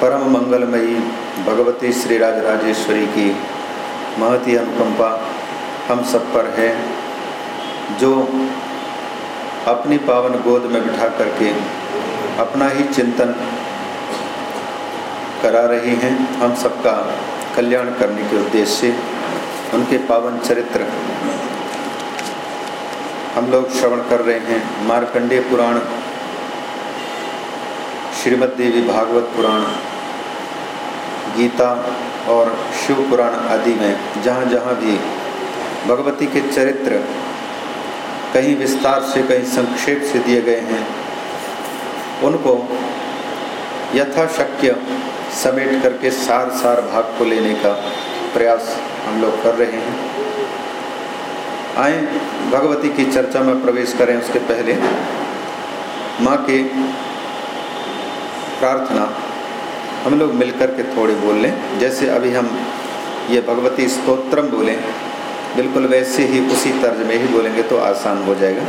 परम मंगलमयी भगवती श्री राजराजेश्वरी की महती अनुकंपा हम सब पर है, जो अपनी पावन गोद में बिठा करके अपना ही चिंतन करा रही हैं। हम सबका कल्याण करने के उद्देश्य से उनके पावन चरित्र हम लोग श्रवण कर रहे हैं। मार्कंडेय पुराण श्रीमद देवी भागवत पुराण, गीता और शिव पुराण आदि में जहाँ जहाँ भी भगवती के चरित्र कहीं विस्तार से, कहीं संक्षेप से दिए गए हैं, उनको यथाशक्य समेट करके सार सार भाग को लेने का प्रयास हम लोग कर रहे हैं। आए, भगवती की चर्चा में प्रवेश करें उसके पहले। माँ के प्रार्थना हम लोग मिलकर के थोड़े बोल लें। जैसे अभी हम ये भगवती स्तोत्रम बोलें, बिल्कुल वैसे ही उसी तर्ज में ही बोलेंगे तो आसान हो जाएगा।